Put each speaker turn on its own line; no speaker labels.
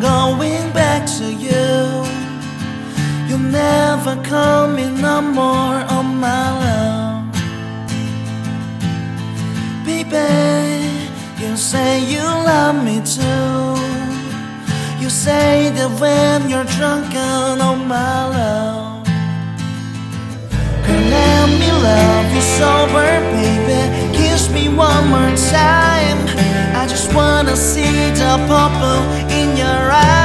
to you. You'll never call me no more on my love. Baby, you say you love me too. You say that when you're drunk on my love. Girl, let me love you sober, baby. Kiss me one more time. I just wanna see the purple eyes.